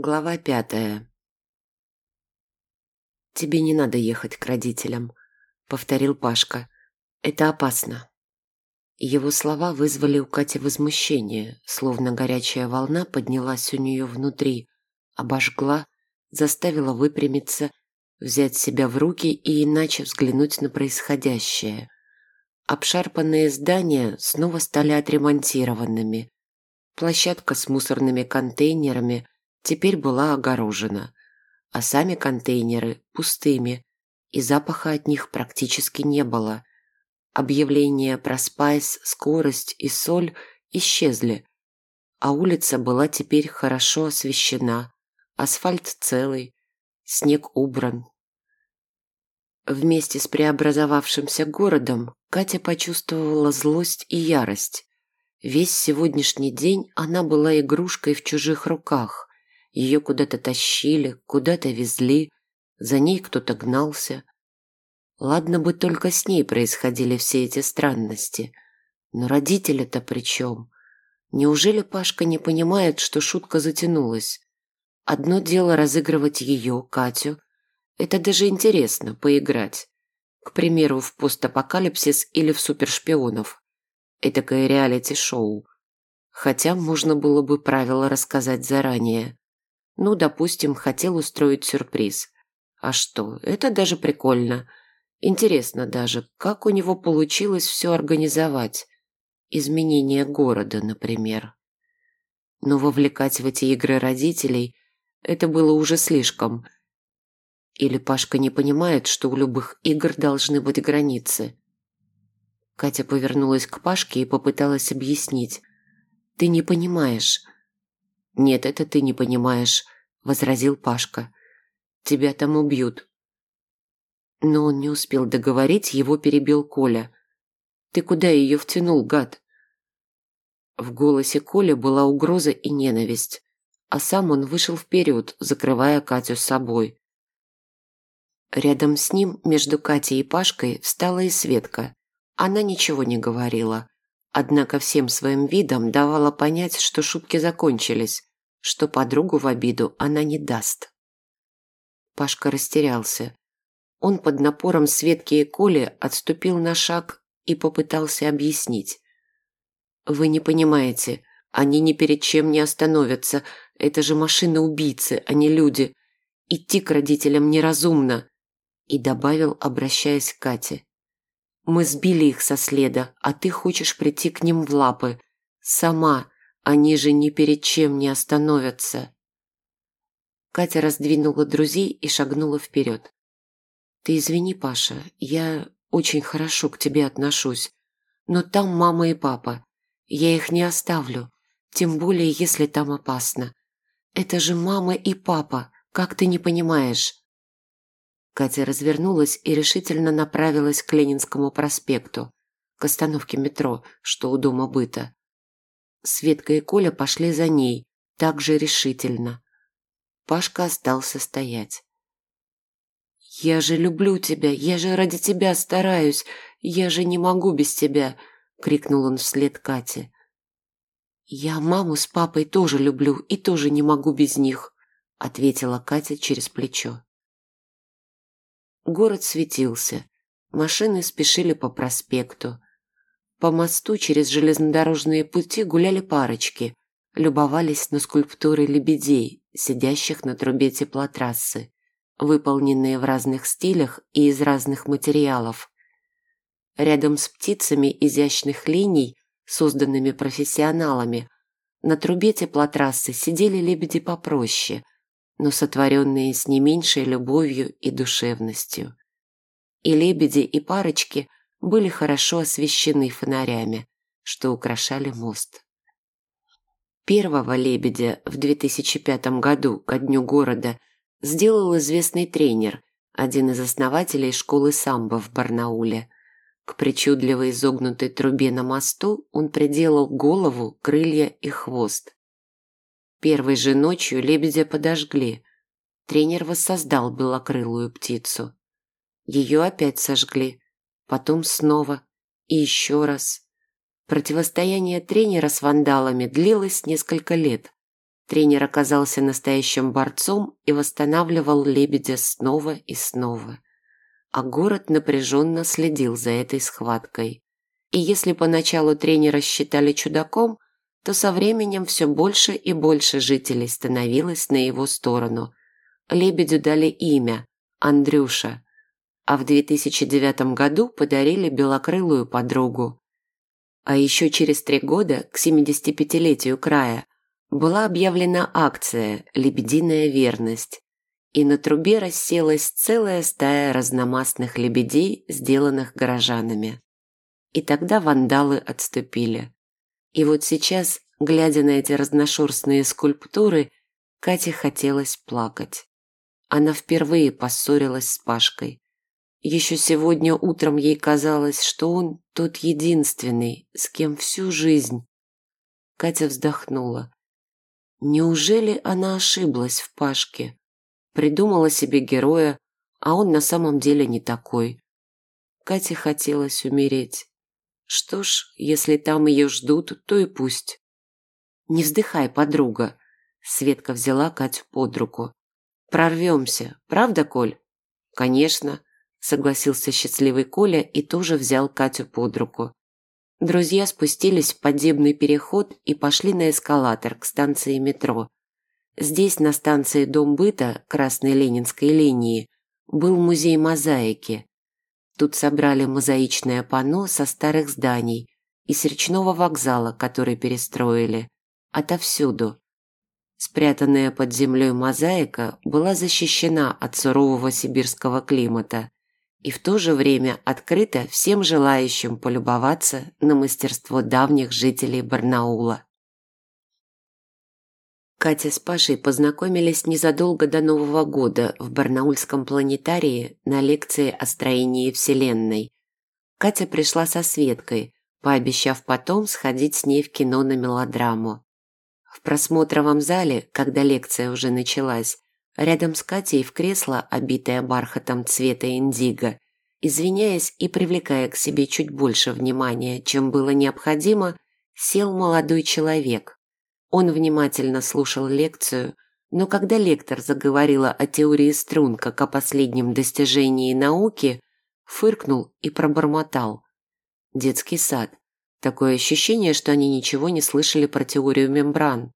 Глава пятая. «Тебе не надо ехать к родителям», — повторил Пашка. «Это опасно». Его слова вызвали у Кати возмущение, словно горячая волна поднялась у нее внутри, обожгла, заставила выпрямиться, взять себя в руки и иначе взглянуть на происходящее. Обшарпанные здания снова стали отремонтированными. Площадка с мусорными контейнерами — теперь была огорожена, а сами контейнеры пустыми, и запаха от них практически не было. Объявления про спайс, скорость и соль исчезли, а улица была теперь хорошо освещена, асфальт целый, снег убран. Вместе с преобразовавшимся городом Катя почувствовала злость и ярость. Весь сегодняшний день она была игрушкой в чужих руках. Ее куда-то тащили, куда-то везли, за ней кто-то гнался. Ладно бы только с ней происходили все эти странности. Но родители-то при чем? Неужели Пашка не понимает, что шутка затянулась? Одно дело разыгрывать ее, Катю. Это даже интересно, поиграть. К примеру, в постапокалипсис или в супершпионов. Этакое реалити-шоу. Хотя можно было бы правила рассказать заранее. Ну, допустим, хотел устроить сюрприз. А что, это даже прикольно. Интересно даже, как у него получилось все организовать. Изменение города, например. Но вовлекать в эти игры родителей – это было уже слишком. Или Пашка не понимает, что у любых игр должны быть границы. Катя повернулась к Пашке и попыталась объяснить. «Ты не понимаешь. «Нет, это ты не понимаешь», – возразил Пашка. «Тебя там убьют». Но он не успел договорить, его перебил Коля. «Ты куда ее втянул, гад?» В голосе Коля была угроза и ненависть, а сам он вышел вперед, закрывая Катю с собой. Рядом с ним, между Катей и Пашкой, встала и Светка. Она ничего не говорила, однако всем своим видом давала понять, что шутки закончились, что подругу в обиду она не даст. Пашка растерялся. Он под напором Светки и Коли отступил на шаг и попытался объяснить. «Вы не понимаете, они ни перед чем не остановятся. Это же машины-убийцы, а не люди. Идти к родителям неразумно». И добавил, обращаясь к Кате. «Мы сбили их со следа, а ты хочешь прийти к ним в лапы. Сама, они же ни перед чем не остановятся. Катя раздвинула друзей и шагнула вперед. «Ты извини, Паша, я очень хорошо к тебе отношусь, но там мама и папа. Я их не оставлю, тем более, если там опасно. Это же мама и папа, как ты не понимаешь?» Катя развернулась и решительно направилась к Ленинскому проспекту, к остановке метро, что у дома быта. Светка и Коля пошли за ней, так же решительно. Пашка остался стоять. «Я же люблю тебя, я же ради тебя стараюсь, я же не могу без тебя!» — крикнул он вслед Кате. «Я маму с папой тоже люблю и тоже не могу без них», — ответила Катя через плечо. Город светился. Машины спешили по проспекту. По мосту через железнодорожные пути гуляли парочки, любовались на скульптуры лебедей, сидящих на трубе теплотрассы, выполненные в разных стилях и из разных материалов. Рядом с птицами изящных линий, созданными профессионалами, на трубе теплотрассы сидели лебеди попроще, но сотворенные с не меньшей любовью и душевностью. И лебеди, и парочки – были хорошо освещены фонарями, что украшали мост. Первого лебедя в 2005 году ко дню города сделал известный тренер, один из основателей школы самбо в Барнауле. К причудливо изогнутой трубе на мосту он приделал голову, крылья и хвост. Первой же ночью лебедя подожгли. Тренер воссоздал белокрылую птицу. Ее опять сожгли, потом снова и еще раз. Противостояние тренера с вандалами длилось несколько лет. Тренер оказался настоящим борцом и восстанавливал лебедя снова и снова. А город напряженно следил за этой схваткой. И если поначалу тренера считали чудаком, то со временем все больше и больше жителей становилось на его сторону. Лебедю дали имя – Андрюша, а в 2009 году подарили белокрылую подругу. А еще через три года, к 75-летию края, была объявлена акция «Лебединая верность», и на трубе расселась целая стая разномастных лебедей, сделанных горожанами. И тогда вандалы отступили. И вот сейчас, глядя на эти разношерстные скульптуры, Кате хотелось плакать. Она впервые поссорилась с Пашкой. Еще сегодня утром ей казалось, что он тот единственный, с кем всю жизнь. Катя вздохнула. Неужели она ошиблась в Пашке? Придумала себе героя, а он на самом деле не такой. Кате хотелось умереть. Что ж, если там ее ждут, то и пусть. Не вздыхай, подруга. Светка взяла Катю под руку. Прорвемся, правда, Коль? Конечно, согласился счастливый Коля и тоже взял Катю под руку. Друзья спустились в подземный переход и пошли на эскалатор к станции метро. Здесь, на станции Дом быта Красной Ленинской линии, был музей мозаики. Тут собрали мозаичное панно со старых зданий и с речного вокзала, который перестроили. Отовсюду. Спрятанная под землей мозаика была защищена от сурового сибирского климата и в то же время открыта всем желающим полюбоваться на мастерство давних жителей Барнаула. Катя с Пашей познакомились незадолго до Нового года в Барнаульском планетарии на лекции о строении Вселенной. Катя пришла со Светкой, пообещав потом сходить с ней в кино на мелодраму. В просмотровом зале, когда лекция уже началась, рядом с Катей в кресло, обитое бархатом цвета индиго, извиняясь и привлекая к себе чуть больше внимания, чем было необходимо, сел молодой человек, он внимательно слушал лекцию, но когда лектор заговорила о теории струн как о последнем достижении науки, фыркнул и пробормотал. Детский сад. Такое ощущение, что они ничего не слышали про теорию мембран.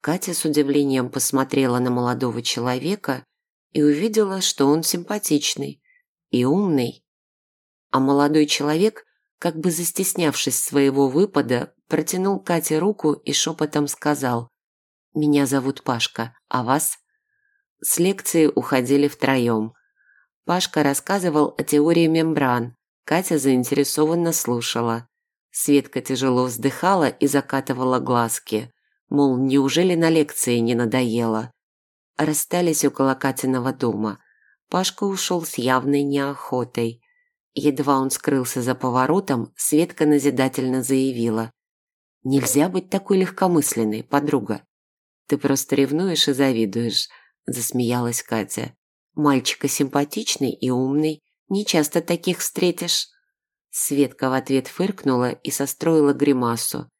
Катя с удивлением посмотрела на молодого человека и увидела, что он симпатичный и умный. А молодой человек, как бы застеснявшись своего выпада, протянул Кате руку и шепотом сказал «Меня зовут Пашка, а вас?» С лекции уходили втроем. Пашка рассказывал о теории мембран, Катя заинтересованно слушала. Светка тяжело вздыхала и закатывала глазки. Мол, неужели на лекции не надоело? Расстались около Катиного дома. Пашка ушел с явной неохотой. Едва он скрылся за поворотом, Светка назидательно заявила. Нельзя быть такой легкомысленной, подруга. Ты просто ревнуешь и завидуешь, засмеялась Катя. Мальчика симпатичный и умный, не часто таких встретишь. Светка в ответ фыркнула и состроила гримасу.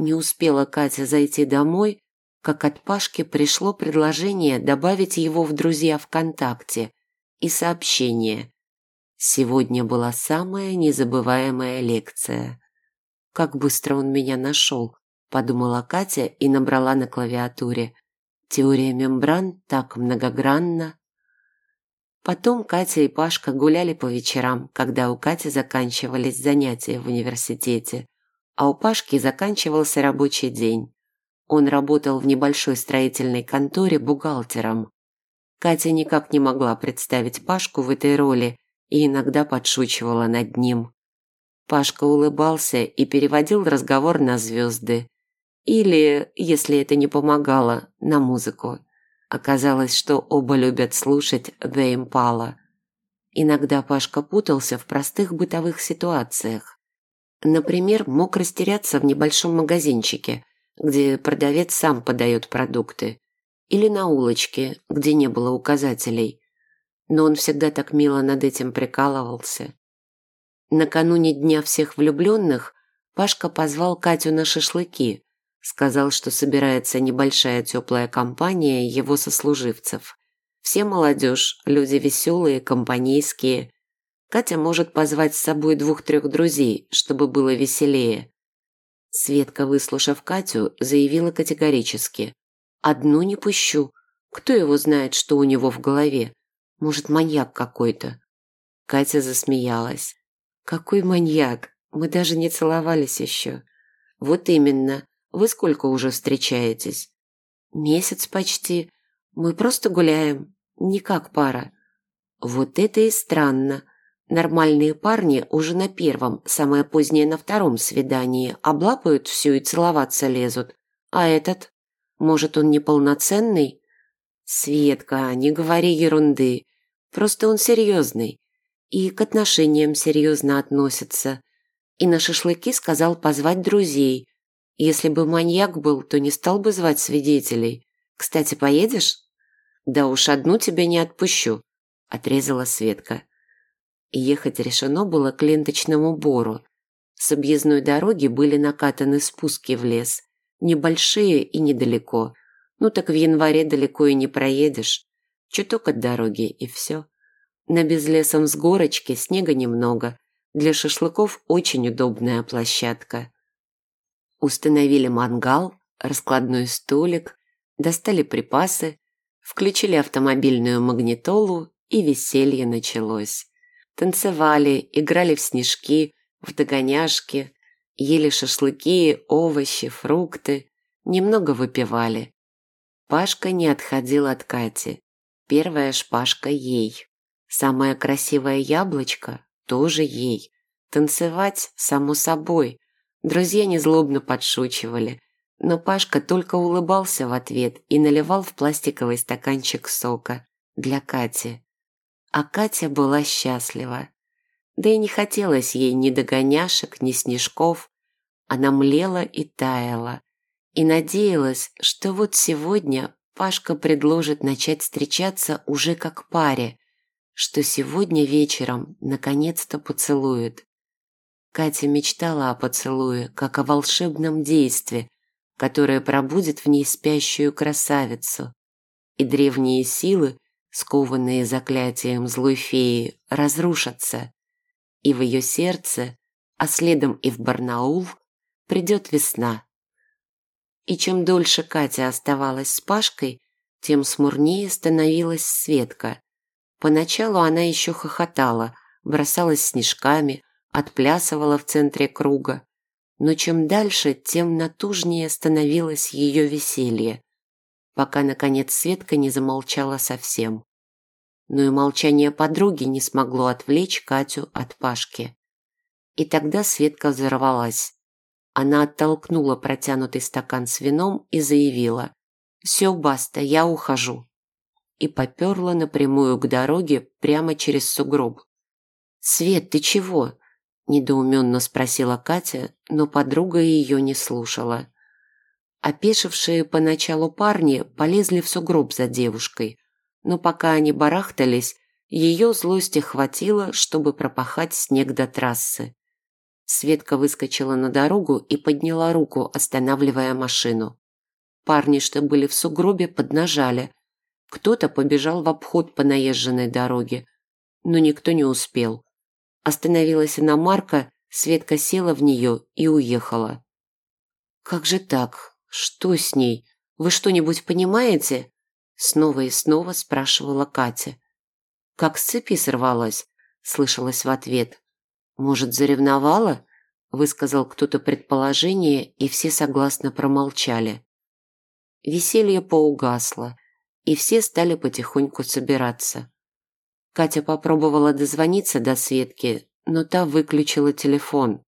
Не успела Катя зайти домой, как от Пашки пришло предложение добавить его в друзья ВКонтакте и сообщение. Сегодня была самая незабываемая лекция. Как быстро он меня нашел, подумала Катя и набрала на клавиатуре. Теория мембран так многогранна. Потом Катя и Пашка гуляли по вечерам, когда у Кати заканчивались занятия в университете, а у Пашки заканчивался рабочий день. Он работал в небольшой строительной конторе бухгалтером. Катя никак не могла представить Пашку в этой роли и иногда подшучивала над ним. Пашка улыбался и переводил разговор на звезды. Или, если это не помогало, на музыку. Оказалось, что оба любят слушать The Impala. Иногда Пашка путался в простых бытовых ситуациях. Например, мог растеряться в небольшом магазинчике, где продавец сам подает продукты. Или на улочке, где не было указателей. Но он всегда так мило над этим прикалывался. Накануне Дня всех влюбленных Пашка позвал Катю на шашлыки, Сказал, что собирается небольшая теплая компания его сослуживцев. Все молодежь, люди веселые, компанейские. Катя может позвать с собой двух-трех друзей, чтобы было веселее. Светка, выслушав Катю, заявила категорически. «Одну не пущу. Кто его знает, что у него в голове? Может, маньяк какой-то?» Катя засмеялась. «Какой маньяк? Мы даже не целовались еще». «Вот именно. Вы сколько уже встречаетесь?» «Месяц почти. Мы просто гуляем. Не как пара». «Вот это и странно. Нормальные парни уже на первом, самое позднее на втором свидании облапают все и целоваться лезут. А этот? Может, он неполноценный? Светка, не говори ерунды. Просто он серьезный. И к отношениям серьезно относится. И на шашлыки сказал позвать друзей. Если бы маньяк был, то не стал бы звать свидетелей. Кстати, поедешь? Да уж одну тебя не отпущу, отрезала Светка. Ехать решено было к ленточному бору. С объездной дороги были накатаны спуски в лес. Небольшие и недалеко. Ну так в январе далеко и не проедешь. Чуток от дороги и все. На безлесом с горочки снега немного. Для шашлыков очень удобная площадка. Установили мангал, раскладной столик, достали припасы, включили автомобильную магнитолу и веселье началось. Танцевали, играли в снежки, в догоняшки, ели шашлыки, овощи, фрукты, немного выпивали. Пашка не отходил от Кати. Первая шпажка ей. Самое красивое яблочко тоже ей. Танцевать, само собой. Друзья незлобно подшучивали. Но Пашка только улыбался в ответ и наливал в пластиковый стаканчик сока для Кати. А Катя была счастлива. Да и не хотелось ей ни догоняшек, ни снежков. Она млела и таяла. И надеялась, что вот сегодня Пашка предложит начать встречаться уже как паре, что сегодня вечером наконец-то поцелует. Катя мечтала о поцелуе, как о волшебном действии, которое пробудет в ней спящую красавицу. И древние силы – скованные заклятием злой феи, разрушатся, и в ее сердце, а следом и в Барнаул, придет весна. И чем дольше Катя оставалась с Пашкой, тем смурнее становилась Светка. Поначалу она еще хохотала, бросалась снежками, отплясывала в центре круга. Но чем дальше, тем натужнее становилось ее веселье пока, наконец, Светка не замолчала совсем. Но и молчание подруги не смогло отвлечь Катю от Пашки. И тогда Светка взорвалась. Она оттолкнула протянутый стакан с вином и заявила «Все, баста, я ухожу». И поперла напрямую к дороге прямо через сугроб. «Свет, ты чего?» – недоуменно спросила Катя, но подруга ее не слушала. Опешившие поначалу парни полезли в сугроб за девушкой, но пока они барахтались, ее злости хватило, чтобы пропахать снег до трассы. Светка выскочила на дорогу и подняла руку, останавливая машину. Парни, что были в сугробе, поднажали. Кто-то побежал в обход по наезженной дороге, но никто не успел. Остановилась иномарка, Светка села в нее и уехала. «Как же так? «Что с ней? Вы что-нибудь понимаете?» Снова и снова спрашивала Катя. «Как с цепи сорвалась?» Слышалось в ответ. «Может, заревновала?» Высказал кто-то предположение, и все согласно промолчали. Веселье поугасло, и все стали потихоньку собираться. Катя попробовала дозвониться до Светки, но та выключила телефон.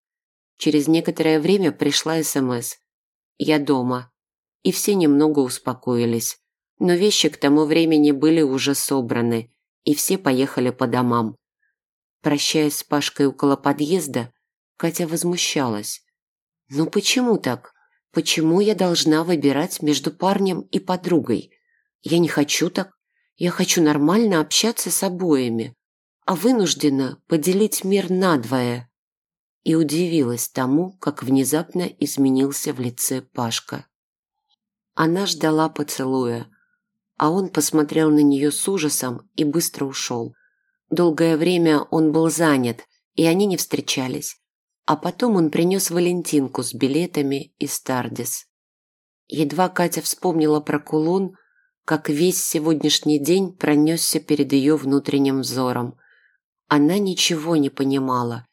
Через некоторое время пришла СМС. Я дома. И все немного успокоились. Но вещи к тому времени были уже собраны, и все поехали по домам. Прощаясь с Пашкой около подъезда, Катя возмущалась. «Ну почему так? Почему я должна выбирать между парнем и подругой? Я не хочу так. Я хочу нормально общаться с обоими, а вынуждена поделить мир надвое». И удивилась тому, как внезапно изменился в лице Пашка. Она ждала поцелуя, а он посмотрел на нее с ужасом и быстро ушел. Долгое время он был занят, и они не встречались. А потом он принес Валентинку с билетами и Стардис. Едва Катя вспомнила про кулон, как весь сегодняшний день пронесся перед ее внутренним взором. Она ничего не понимала.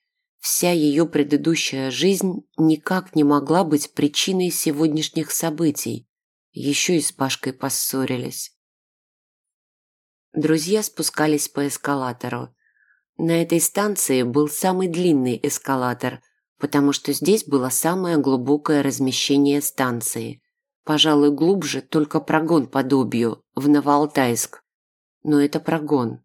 Вся ее предыдущая жизнь никак не могла быть причиной сегодняшних событий. Еще и с Пашкой поссорились. Друзья спускались по эскалатору. На этой станции был самый длинный эскалатор, потому что здесь было самое глубокое размещение станции. Пожалуй, глубже только прогон подобию, в Новоалтайск. Но это прогон.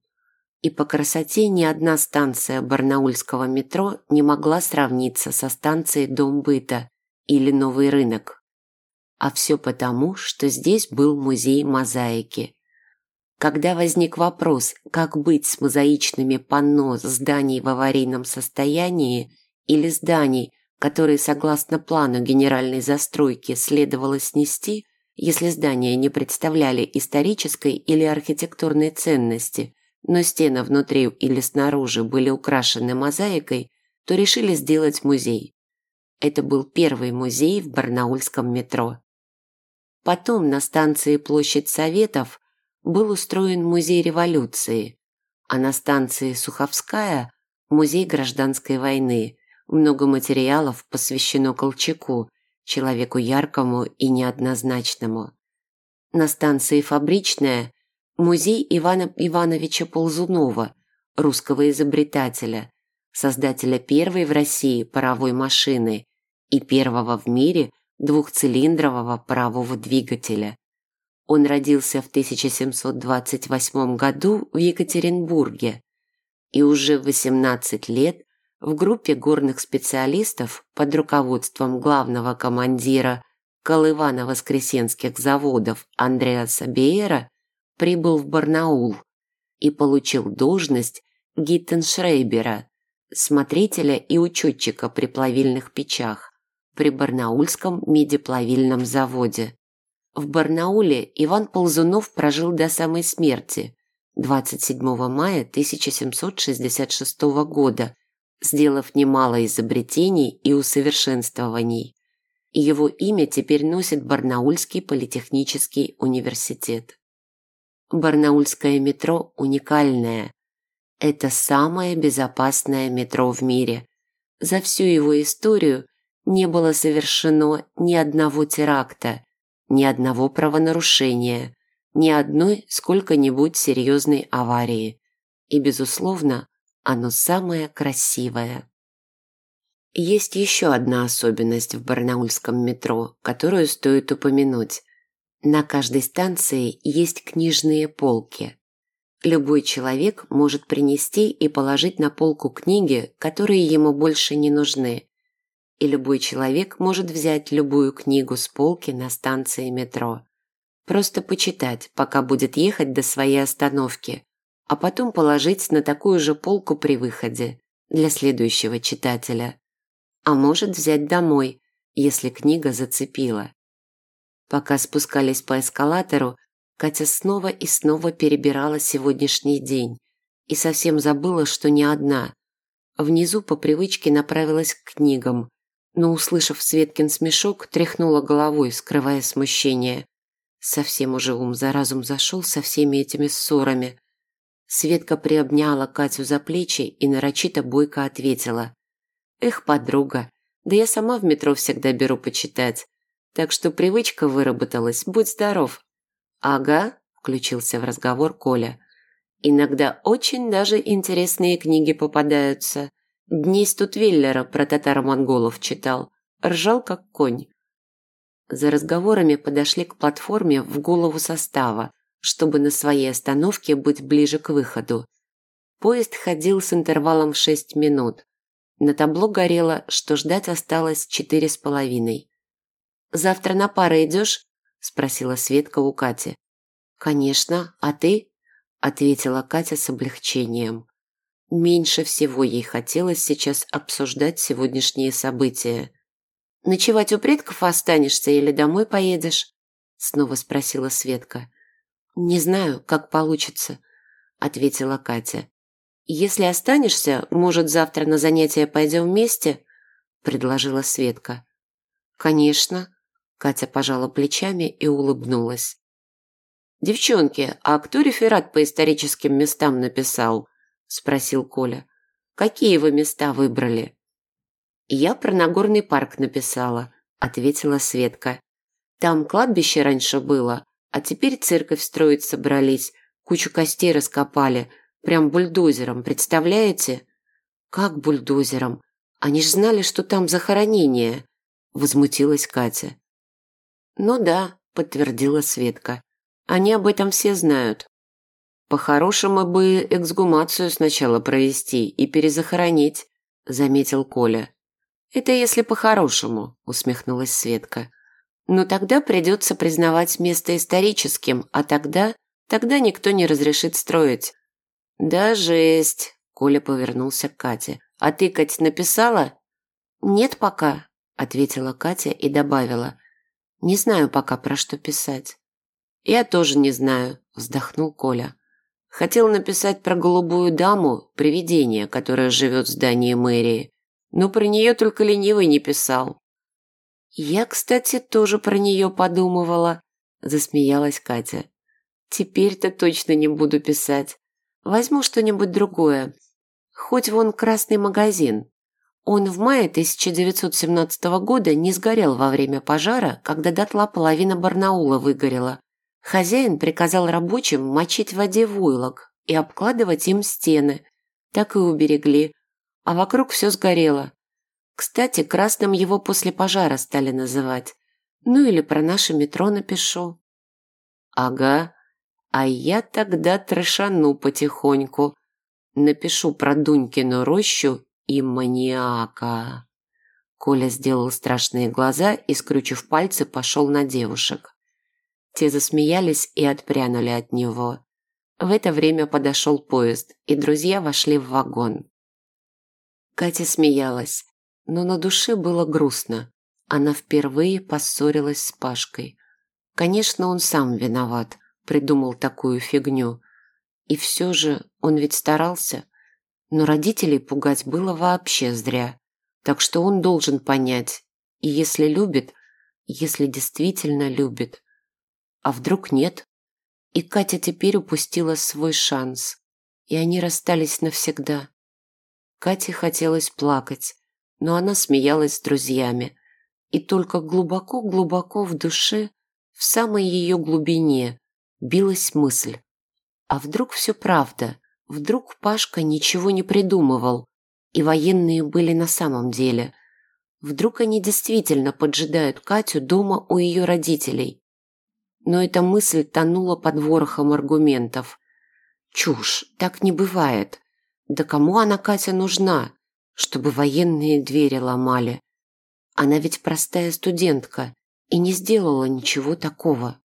И по красоте ни одна станция барнаульского метро не могла сравниться со станцией Дом быта или Новый рынок. А все потому, что здесь был музей мозаики. Когда возник вопрос, как быть с мозаичными панно зданий в аварийном состоянии или зданий, которые, согласно плану генеральной застройки, следовало снести, если здания не представляли исторической или архитектурной ценности, но стены внутри или снаружи были украшены мозаикой, то решили сделать музей. Это был первый музей в барнаульском метро. Потом на станции Площадь Советов был устроен музей революции, а на станции Суховская – музей гражданской войны. Много материалов посвящено Колчаку, человеку яркому и неоднозначному. На станции Фабричная – музей Ивана Ивановича Ползунова, русского изобретателя, создателя первой в России паровой машины и первого в мире двухцилиндрового парового двигателя. Он родился в 1728 году в Екатеринбурге и уже в 18 лет в группе горных специалистов под руководством главного командира Колывано-Воскресенских заводов Андреаса Беера прибыл в Барнаул и получил должность Гиттеншрейбера, смотрителя и учетчика при плавильных печах при Барнаульском медиплавильном заводе. В Барнауле Иван Ползунов прожил до самой смерти 27 мая 1766 года, сделав немало изобретений и усовершенствований. Его имя теперь носит Барнаульский политехнический университет. Барнаульское метро уникальное. Это самое безопасное метро в мире. За всю его историю не было совершено ни одного теракта, ни одного правонарушения, ни одной сколько-нибудь серьезной аварии. И, безусловно, оно самое красивое. Есть еще одна особенность в барнаульском метро, которую стоит упомянуть. На каждой станции есть книжные полки. Любой человек может принести и положить на полку книги, которые ему больше не нужны и любой человек может взять любую книгу с полки на станции метро. Просто почитать, пока будет ехать до своей остановки, а потом положить на такую же полку при выходе для следующего читателя. А может взять домой, если книга зацепила. Пока спускались по эскалатору, Катя снова и снова перебирала сегодняшний день и совсем забыла, что не одна. Внизу по привычке направилась к книгам – но, услышав Светкин смешок, тряхнула головой, скрывая смущение. Совсем уже ум за разум зашел со всеми этими ссорами. Светка приобняла Катю за плечи и нарочито бойко ответила. «Эх, подруга, да я сама в метро всегда беру почитать. Так что привычка выработалась, будь здоров». «Ага», – включился в разговор Коля. «Иногда очень даже интересные книги попадаются. Дней Стутвиллера про татаро-монголов читал. Ржал, как конь. За разговорами подошли к платформе в голову состава, чтобы на своей остановке быть ближе к выходу. Поезд ходил с интервалом в шесть минут. На табло горело, что ждать осталось четыре с половиной. «Завтра на пары идешь?» – спросила Светка у Кати. «Конечно, а ты?» – ответила Катя с облегчением. Меньше всего ей хотелось сейчас обсуждать сегодняшние события. «Ночевать у предков останешься или домой поедешь?» Снова спросила Светка. «Не знаю, как получится», — ответила Катя. «Если останешься, может, завтра на занятия пойдем вместе?» — предложила Светка. «Конечно», — Катя пожала плечами и улыбнулась. «Девчонки, а кто реферат по историческим местам написал?» – спросил Коля. «Какие вы места выбрали?» «Я про Нагорный парк написала», – ответила Светка. «Там кладбище раньше было, а теперь церковь строить собрались, кучу костей раскопали, прям бульдозером, представляете?» «Как бульдозером? Они ж знали, что там захоронение», – возмутилась Катя. «Ну да», – подтвердила Светка. Они об этом все знают. По-хорошему бы эксгумацию сначала провести и перезахоронить, заметил Коля. Это если по-хорошему, усмехнулась Светка. Но тогда придется признавать место историческим, а тогда... Тогда никто не разрешит строить. Да жесть, Коля повернулся к Кате. А ты, Кать, написала? Нет пока, ответила Катя и добавила. Не знаю пока, про что писать. «Я тоже не знаю», – вздохнул Коля. «Хотел написать про голубую даму, привидение, которое живет в здании мэрии, но про нее только ленивый не писал». «Я, кстати, тоже про нее подумывала», – засмеялась Катя. «Теперь-то точно не буду писать. Возьму что-нибудь другое. Хоть вон красный магазин. Он в мае 1917 года не сгорел во время пожара, когда дотла половина Барнаула выгорела. Хозяин приказал рабочим мочить в воде войлок и обкладывать им стены. Так и уберегли. А вокруг все сгорело. Кстати, красным его после пожара стали называть. Ну или про наше метро напишу. Ага, а я тогда трешану потихоньку. Напишу про Дунькину рощу и маньяка. Коля сделал страшные глаза и, скрючив пальцы, пошел на девушек. Те засмеялись и отпрянули от него. В это время подошел поезд, и друзья вошли в вагон. Катя смеялась, но на душе было грустно. Она впервые поссорилась с Пашкой. Конечно, он сам виноват, придумал такую фигню. И все же он ведь старался. Но родителей пугать было вообще зря. Так что он должен понять. И если любит, если действительно любит, а вдруг нет? И Катя теперь упустила свой шанс. И они расстались навсегда. Кате хотелось плакать, но она смеялась с друзьями. И только глубоко-глубоко в душе, в самой ее глубине, билась мысль. А вдруг все правда? Вдруг Пашка ничего не придумывал, и военные были на самом деле? Вдруг они действительно поджидают Катю дома у ее родителей? но эта мысль тонула под ворохом аргументов. Чушь, так не бывает. Да кому она, Катя, нужна? Чтобы военные двери ломали. Она ведь простая студентка и не сделала ничего такого.